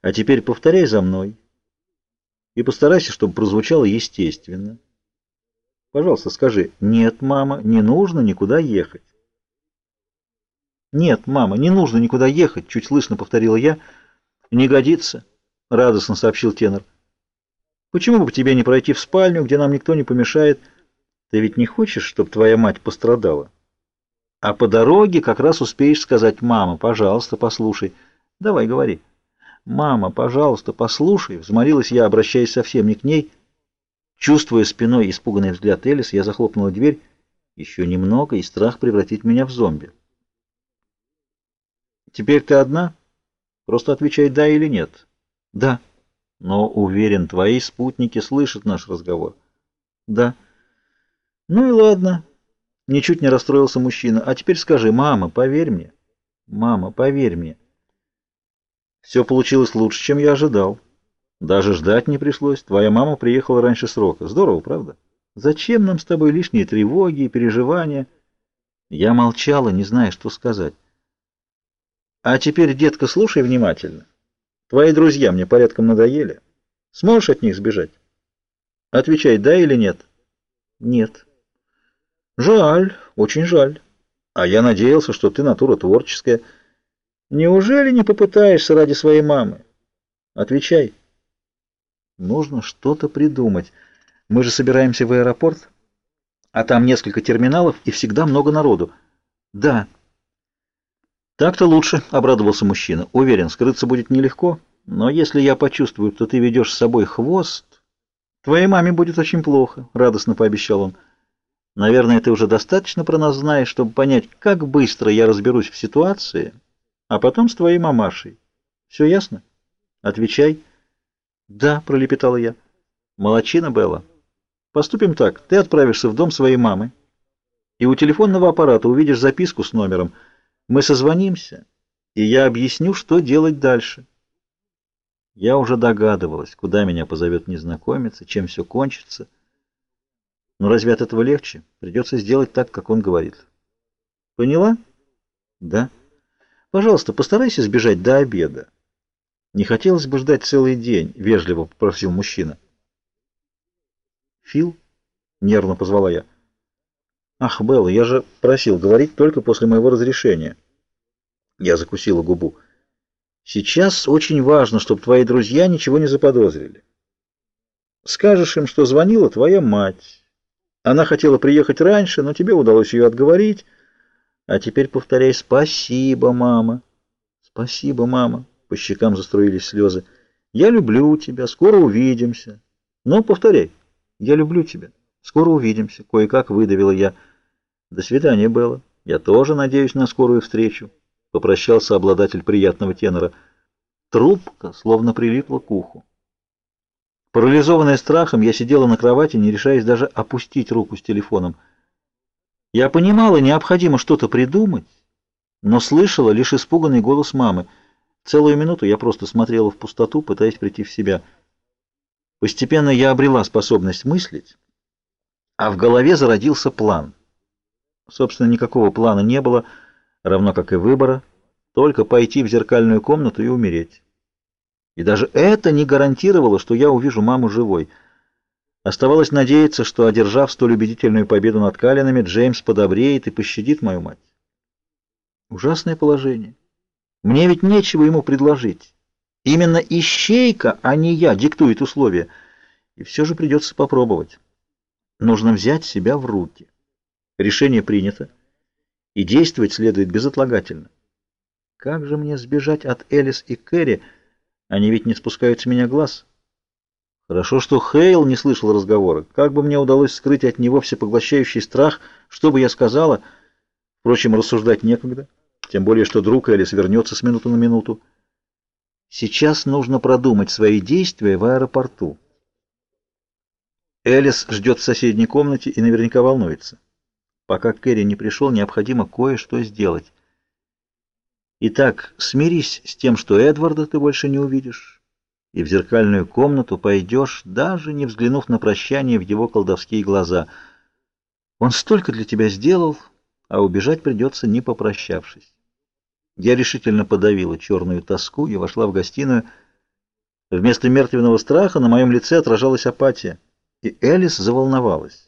А теперь повторяй за мной. И постарайся, чтобы прозвучало естественно. Пожалуйста, скажи, нет, мама, не нужно никуда ехать. Нет, мама, не нужно никуда ехать, чуть слышно повторила я. Не годится, радостно сообщил тенор. Почему бы тебе не пройти в спальню, где нам никто не помешает? Ты ведь не хочешь, чтобы твоя мать пострадала? А по дороге как раз успеешь сказать, мама, пожалуйста, послушай. Давай, говори. Мама, пожалуйста, послушай, взмолилась я, обращаясь совсем не к ней. Чувствуя спиной испуганный взгляд Элис, я захлопнула дверь. Еще немного, и страх превратит меня в зомби. Теперь ты одна? Просто отвечай «да» или «нет». «Да». Но, уверен, твои спутники слышат наш разговор. «Да». «Ну и ладно». Ничуть не расстроился мужчина. «А теперь скажи, мама, поверь мне». «Мама, поверь мне». Все получилось лучше, чем я ожидал. Даже ждать не пришлось. Твоя мама приехала раньше срока. Здорово, правда? Зачем нам с тобой лишние тревоги и переживания? Я молчала, не зная, что сказать. А теперь, детка, слушай внимательно. Твои друзья мне порядком надоели. Сможешь от них сбежать? Отвечай, да или нет? Нет. Жаль, очень жаль. А я надеялся, что ты натура творческая. Неужели не попытаешься ради своей мамы? Отвечай. Нужно что-то придумать. Мы же собираемся в аэропорт, а там несколько терминалов и всегда много народу. Да. Так-то лучше, обрадовался мужчина. Уверен, скрыться будет нелегко, но если я почувствую, что ты ведешь с собой хвост, твоей маме будет очень плохо, радостно пообещал он. Наверное, ты уже достаточно про нас знаешь, чтобы понять, как быстро я разберусь в ситуации, а потом с твоей мамашей. Все ясно? Отвечай. «Да», — пролепетала я. «Молодчина, Белла. Поступим так. Ты отправишься в дом своей мамы, и у телефонного аппарата увидишь записку с номером. Мы созвонимся, и я объясню, что делать дальше». Я уже догадывалась, куда меня позовет незнакомец и чем все кончится. Но разве от этого легче? Придется сделать так, как он говорит. Поняла? Да. Пожалуйста, постарайся сбежать до обеда. Не хотелось бы ждать целый день, вежливо попросил мужчина. Фил? Нервно позвала я. Ах, Белла, я же просил говорить только после моего разрешения. Я закусила губу. Сейчас очень важно, чтобы твои друзья ничего не заподозрили. Скажешь им, что звонила твоя мать. Она хотела приехать раньше, но тебе удалось ее отговорить. А теперь повторяй «Спасибо, мама». «Спасибо, мама». По щекам заструились слезы. «Я люблю тебя, скоро увидимся». «Ну, повторяй. Я люблю тебя. Скоро увидимся». Кое-как выдавила я. «До свидания, Белла. Я тоже надеюсь на скорую встречу», — попрощался обладатель приятного тенора. Трубка словно прилипла к уху. Парализованная страхом, я сидела на кровати, не решаясь даже опустить руку с телефоном. Я понимала, необходимо что-то придумать, но слышала лишь испуганный голос мамы — Целую минуту я просто смотрела в пустоту, пытаясь прийти в себя. Постепенно я обрела способность мыслить, а в голове зародился план. Собственно, никакого плана не было, равно как и выбора, только пойти в зеркальную комнату и умереть. И даже это не гарантировало, что я увижу маму живой. Оставалось надеяться, что, одержав столь убедительную победу над Калинами, Джеймс подобреет и пощадит мою мать. Ужасное положение. Мне ведь нечего ему предложить. Именно ищейка, а не я, диктует условия. И все же придется попробовать. Нужно взять себя в руки. Решение принято. И действовать следует безотлагательно. Как же мне сбежать от Элис и Кэрри? Они ведь не спускают с меня глаз. Хорошо, что Хейл не слышал разговора. Как бы мне удалось скрыть от него всепоглощающий страх, что бы я сказала? Впрочем, рассуждать некогда. Тем более, что друг Элис вернется с минуты на минуту. Сейчас нужно продумать свои действия в аэропорту. Элис ждет в соседней комнате и наверняка волнуется. Пока Кэрри не пришел, необходимо кое-что сделать. Итак, смирись с тем, что Эдварда ты больше не увидишь, и в зеркальную комнату пойдешь, даже не взглянув на прощание в его колдовские глаза. Он столько для тебя сделал, а убежать придется, не попрощавшись. Я решительно подавила черную тоску и вошла в гостиную, Вместо мертвенного страха на моем лице отражалась апатия, и Элис заволновалась.